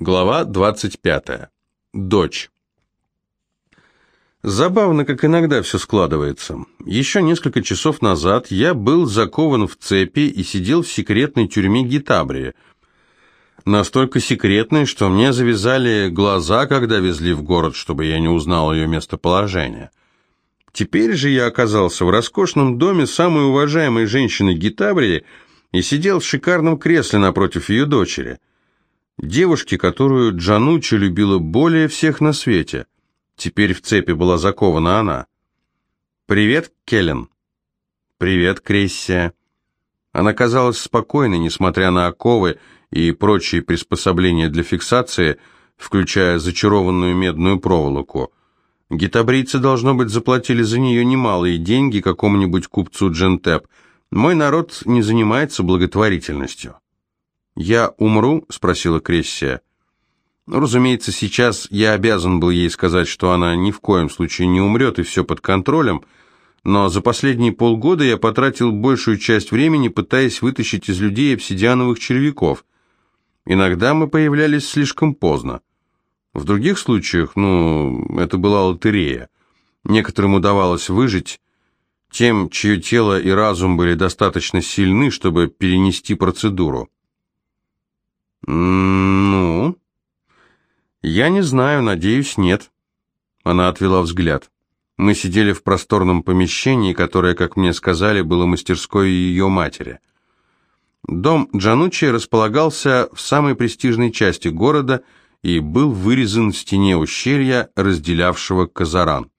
Глава 25. Дочь. Забавно, как иногда все складывается. Еще несколько часов назад я был закован в цепи и сидел в секретной тюрьме Гитабрии. Настолько секретной, что мне завязали глаза, когда везли в город, чтобы я не узнал ее местоположение. Теперь же я оказался в роскошном доме самой уважаемой женщины Гитабрии и сидел в шикарном кресле напротив ее дочери – девушки, которую Джанучи любила более всех на свете. Теперь в цепи была закована она. «Привет, Келлен». «Привет, Крессия». Она казалась спокойной, несмотря на оковы и прочие приспособления для фиксации, включая зачарованную медную проволоку. Гитабрийцы, должно быть, заплатили за нее немалые деньги какому-нибудь купцу Джентеп. Мой народ не занимается благотворительностью. «Я умру?» — спросила Крессия. Ну, разумеется, сейчас я обязан был ей сказать, что она ни в коем случае не умрет и все под контролем, но за последние полгода я потратил большую часть времени, пытаясь вытащить из людей обсидиановых червяков. Иногда мы появлялись слишком поздно. В других случаях, ну, это была лотерея. Некоторым удавалось выжить, тем, чье тело и разум были достаточно сильны, чтобы перенести процедуру. «Ну?» «Я не знаю, надеюсь, нет». Она отвела взгляд. Мы сидели в просторном помещении, которое, как мне сказали, было мастерской ее матери. Дом Джанучи располагался в самой престижной части города и был вырезан в стене ущелья, разделявшего Казаран.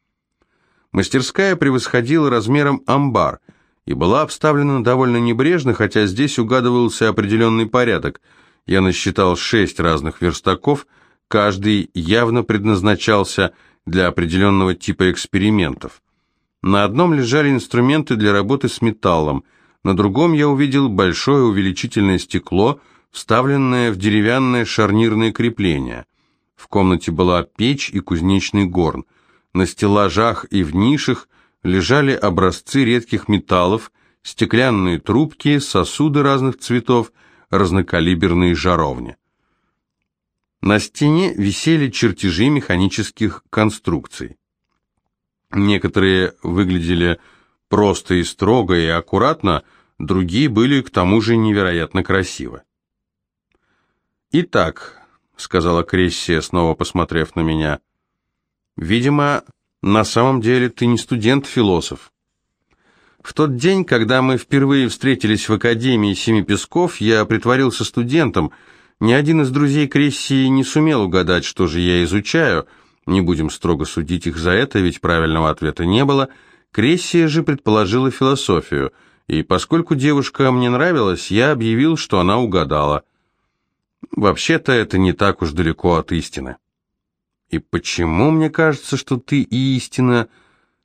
Мастерская превосходила размером амбар и была обставлена довольно небрежно, хотя здесь угадывался определенный порядок – я насчитал шесть разных верстаков, каждый явно предназначался для определенного типа экспериментов. На одном лежали инструменты для работы с металлом, на другом я увидел большое увеличительное стекло, вставленное в деревянное шарнирное крепление. В комнате была печь и кузнечный горн. На стеллажах и в нишах лежали образцы редких металлов, стеклянные трубки, сосуды разных цветов – разнокалиберные жаровни. На стене висели чертежи механических конструкций. Некоторые выглядели просто и строго и аккуратно, другие были к тому же невероятно красивы. «Итак», — сказала Крессия, снова посмотрев на меня, — «видимо, на самом деле ты не студент-философ». В тот день, когда мы впервые встретились в Академии Семи Песков, я притворился студентом. Ни один из друзей Крессии не сумел угадать, что же я изучаю. Не будем строго судить их за это, ведь правильного ответа не было. Крессия же предположила философию, и поскольку девушка мне нравилась, я объявил, что она угадала. Вообще-то это не так уж далеко от истины. И почему мне кажется, что ты и истина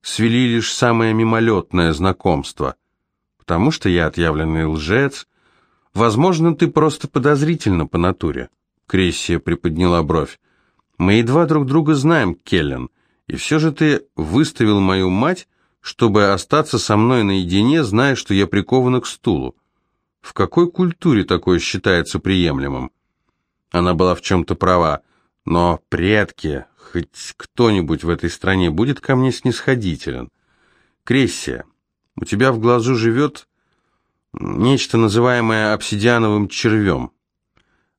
свели лишь самое мимолетное знакомство. Потому что я отъявленный лжец. Возможно, ты просто подозрительна по натуре. Крессия приподняла бровь. Мы едва друг друга знаем, Келлен, и все же ты выставил мою мать, чтобы остаться со мной наедине, зная, что я прикована к стулу. В какой культуре такое считается приемлемым? Она была в чем-то права, но предки, хоть кто-нибудь в этой стране будет ко мне снисходителен. Крессия, у тебя в глазу живет нечто, называемое обсидиановым червем.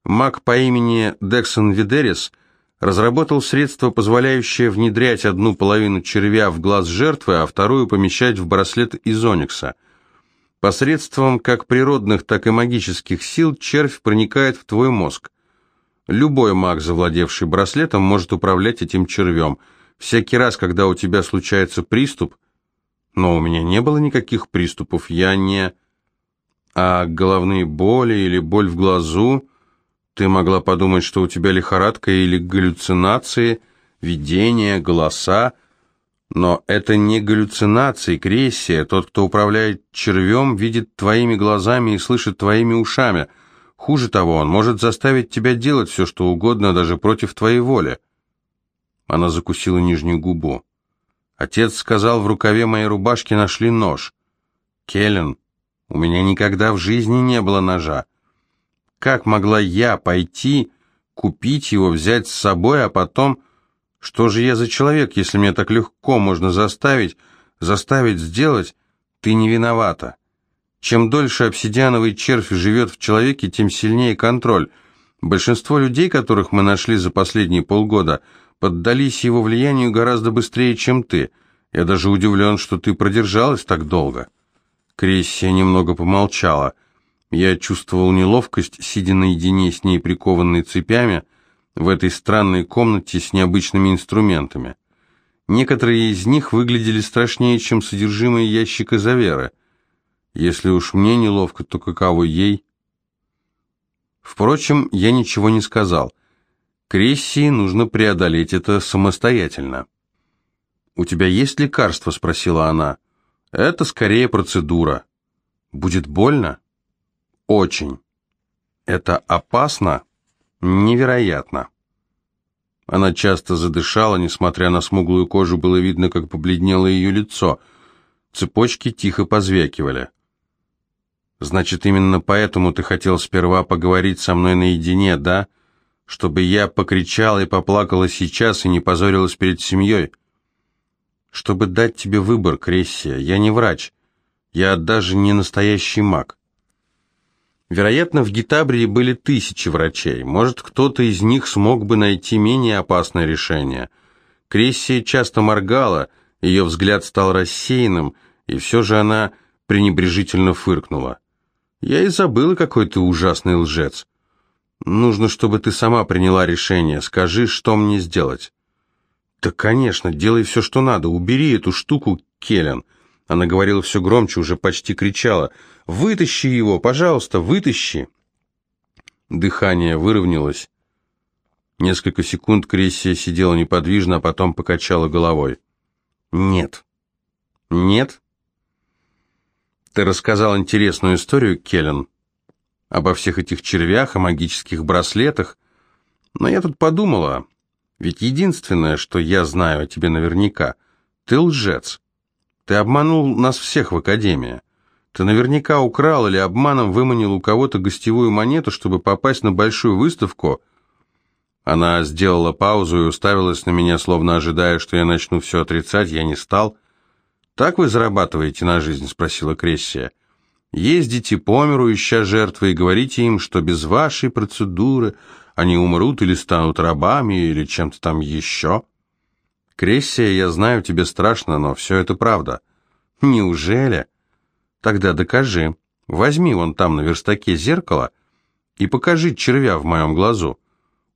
Маг по имени Дексон Видерис разработал средство, позволяющее внедрять одну половину червя в глаз жертвы, а вторую помещать в браслет из оникса. Посредством как природных, так и магических сил червь проникает в твой мозг. Любой маг, завладевший браслетом, может управлять этим червем. Всякий раз, когда у тебя случается приступ... Но у меня не было никаких приступов, я не... А головные боли или боль в глазу... Ты могла подумать, что у тебя лихорадка или галлюцинации, видения, голоса. Но это не галлюцинации, Крессия. Тот, кто управляет червем, видит твоими глазами и слышит твоими ушами — Хуже того, он может заставить тебя делать все, что угодно, даже против твоей воли. Она закусила нижнюю губу. Отец сказал, в рукаве моей рубашки нашли нож. Келлен, у меня никогда в жизни не было ножа. Как могла я пойти купить его, взять с собой, а потом... Что же я за человек, если меня так легко можно заставить, заставить сделать? Ты не виновата. Чем дольше обсидиановый червь живет в человеке, тем сильнее контроль. Большинство людей, которых мы нашли за последние полгода, поддались его влиянию гораздо быстрее, чем ты. Я даже удивлен, что ты продержалась так долго». Крессия немного помолчала. Я чувствовал неловкость, сидя наедине с ней, прикованной цепями, в этой странной комнате с необычными инструментами. Некоторые из них выглядели страшнее, чем содержимое ящика Заверы. Если уж мне неловко, то каково ей? Впрочем, я ничего не сказал. Крессии нужно преодолеть это самостоятельно. «У тебя есть лекарство?» – спросила она. «Это скорее процедура. Будет больно?» «Очень. Это опасно?» «Невероятно». Она часто задышала, несмотря на смуглую кожу, было видно, как побледнело ее лицо. Цепочки тихо позвякивали. Значит, именно поэтому ты хотел сперва поговорить со мной наедине, да? Чтобы я покричала и поплакала сейчас и не позорилась перед семьей? Чтобы дать тебе выбор, Крессия. Я не врач. Я даже не настоящий маг. Вероятно, в Гитабрии были тысячи врачей. Может, кто-то из них смог бы найти менее опасное решение. Крессия часто моргала, ее взгляд стал рассеянным, и все же она пренебрежительно фыркнула. Я и забыла, какой ты ужасный лжец. Нужно, чтобы ты сама приняла решение. Скажи, что мне сделать. Да, конечно, делай все, что надо. Убери эту штуку, Келлен. Она говорила все громче, уже почти кричала. «Вытащи его, пожалуйста, вытащи!» Дыхание выровнялось. Несколько секунд Крессия сидела неподвижно, а потом покачала головой. «Нет». «Нет?» Ты рассказал интересную историю, Келлен, обо всех этих червях, о магических браслетах. Но я тут подумала, ведь единственное, что я знаю о тебе наверняка, ты лжец. Ты обманул нас всех в Академии. Ты наверняка украл или обманом выманил у кого-то гостевую монету, чтобы попасть на большую выставку. Она сделала паузу и уставилась на меня, словно ожидая, что я начну все отрицать. Я не стал. «Так вы зарабатываете на жизнь?» – спросила Крессия. «Ездите по миру, ища жертвы, и говорите им, что без вашей процедуры они умрут или станут рабами, или чем-то там еще». «Крессия, я знаю, тебе страшно, но все это правда». «Неужели?» «Тогда докажи. Возьми вон там на верстаке зеркало и покажи червя в моем глазу.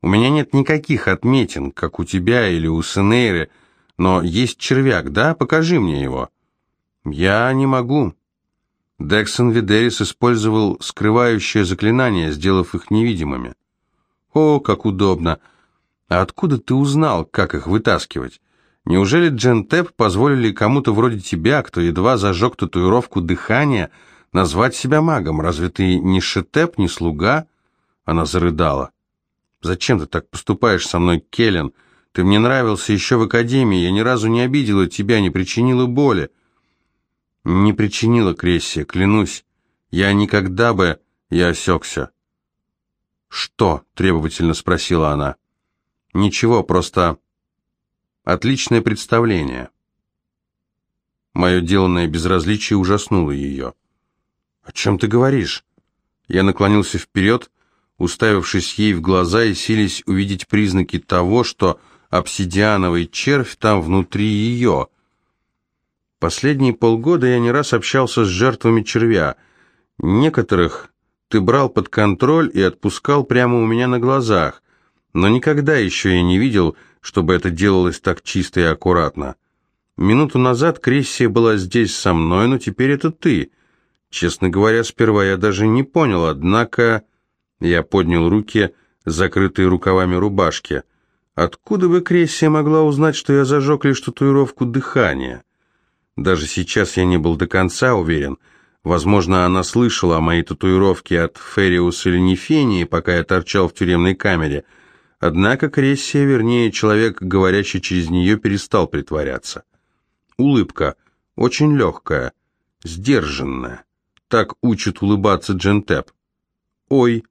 У меня нет никаких отметин, как у тебя или у Сенейры, но есть червяк, да? Покажи мне его». «Я не могу». Дексон Видерис использовал скрывающее заклинание, сделав их невидимыми. «О, как удобно! А откуда ты узнал, как их вытаскивать? Неужели Джентеп позволили кому-то вроде тебя, кто едва зажег татуировку дыхания, назвать себя магом? Разве ты не Шетеп, не слуга?» Она зарыдала. «Зачем ты так поступаешь со мной, Келлен?» Ты мне нравился еще в академии, я ни разу не обидела тебя, не причинила боли. Не причинила, Крессия, клянусь. Я никогда бы... Я осекся. «Что?» — требовательно спросила она. «Ничего, просто... Отличное представление». Мое деланное безразличие ужаснуло ее. «О чем ты говоришь?» Я наклонился вперед, уставившись ей в глаза и сились увидеть признаки того, что обсидиановый червь там внутри ее. Последние полгода я не раз общался с жертвами червя. Некоторых ты брал под контроль и отпускал прямо у меня на глазах, но никогда еще я не видел, чтобы это делалось так чисто и аккуратно. Минуту назад Крессия была здесь со мной, но теперь это ты. Честно говоря, сперва я даже не понял, однако... Я поднял руки, закрытые рукавами рубашки. Откуда бы Крессия могла узнать, что я зажег лишь татуировку дыхания? Даже сейчас я не был до конца уверен. Возможно, она слышала о моей татуировке от Фериус или Нефении, пока я торчал в тюремной камере. Однако Крессия, вернее, человек, говорящий через нее, перестал притворяться. Улыбка, очень легкая, сдержанная. Так учит улыбаться Джентеп. «Ой!»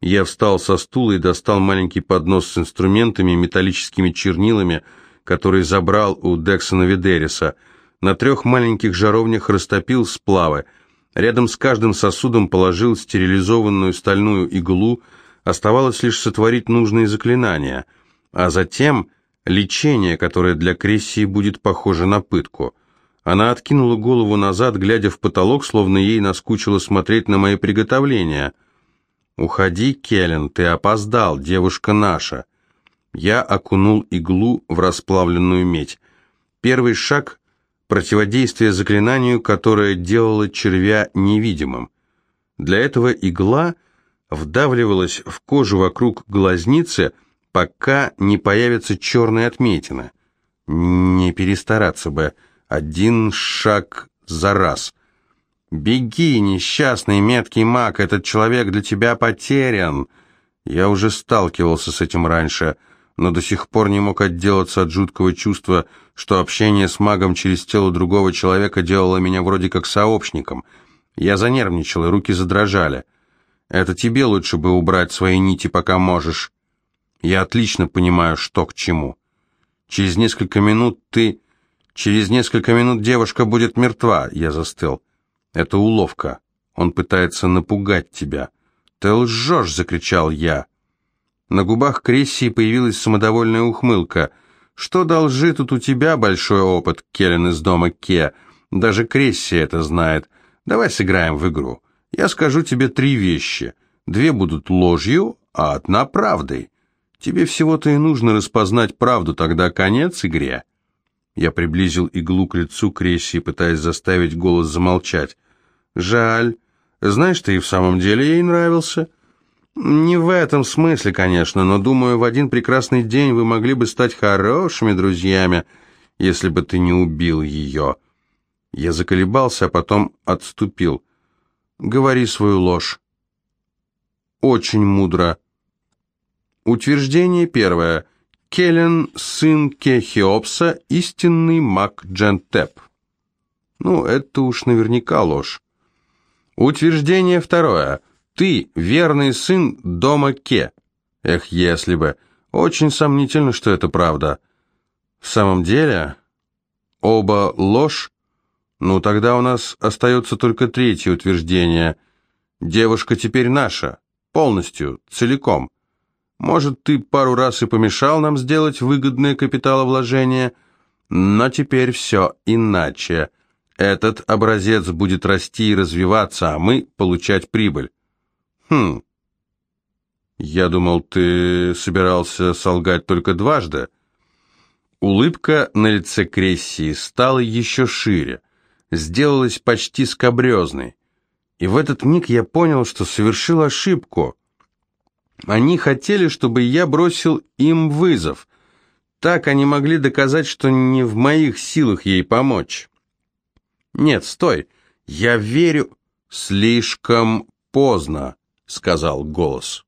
Я встал со стула и достал маленький поднос с инструментами, металлическими чернилами, который забрал у Дексона Видериса. На трех маленьких жаровнях растопил сплавы. Рядом с каждым сосудом положил стерилизованную стальную иглу, оставалось лишь сотворить нужные заклинания, а затем лечение, которое для Крессии будет похоже на пытку. Она откинула голову назад, глядя в потолок, словно ей наскучило смотреть на мои приготовления — «Уходи, Келлен, ты опоздал, девушка наша». Я окунул иглу в расплавленную медь. Первый шаг — противодействие заклинанию, которое делало червя невидимым. Для этого игла вдавливалась в кожу вокруг глазницы, пока не появится черная отметина. Не перестараться бы. Один шаг за раз. «Беги, несчастный меткий маг, этот человек для тебя потерян!» Я уже сталкивался с этим раньше, но до сих пор не мог отделаться от жуткого чувства, что общение с магом через тело другого человека делало меня вроде как сообщником. Я занервничал, и руки задрожали. «Это тебе лучше бы убрать свои нити, пока можешь. Я отлично понимаю, что к чему. Через несколько минут ты... Через несколько минут девушка будет мертва», — я застыл. Это уловка. Он пытается напугать тебя. Ты лжешь, закричал я. На губах Крессии появилась самодовольная ухмылка. Что должит тут у тебя большой опыт, Келлен из дома Ке? Даже Крессия это знает. Давай сыграем в игру. Я скажу тебе три вещи. Две будут ложью, а одна правдой. Тебе всего-то и нужно распознать правду, тогда конец игре. Я приблизил иглу к лицу Кресси, пытаясь заставить голос замолчать. «Жаль. Знаешь, ты и в самом деле ей нравился». «Не в этом смысле, конечно, но, думаю, в один прекрасный день вы могли бы стать хорошими друзьями, если бы ты не убил ее». Я заколебался, а потом отступил. «Говори свою ложь». «Очень мудро». Утверждение первое – Келлен, сын Кехиопса, истинный маг Джентеп. Ну, это уж наверняка ложь. Утверждение второе. Ты верный сын дома Ке. Эх, если бы. Очень сомнительно, что это правда. В самом деле, оба ложь? Ну, тогда у нас остается только третье утверждение. Девушка теперь наша. Полностью, целиком. Может, ты пару раз и помешал нам сделать выгодное капиталовложение, но теперь все иначе. Этот образец будет расти и развиваться, а мы получать прибыль. Хм. Я думал, ты собирался солгать только дважды. Улыбка на лице Крессии стала еще шире, сделалась почти скобрезной. И в этот миг я понял, что совершил ошибку. Они хотели, чтобы я бросил им вызов. Так они могли доказать, что не в моих силах ей помочь. Нет, стой. Я верю. Слишком поздно, сказал голос.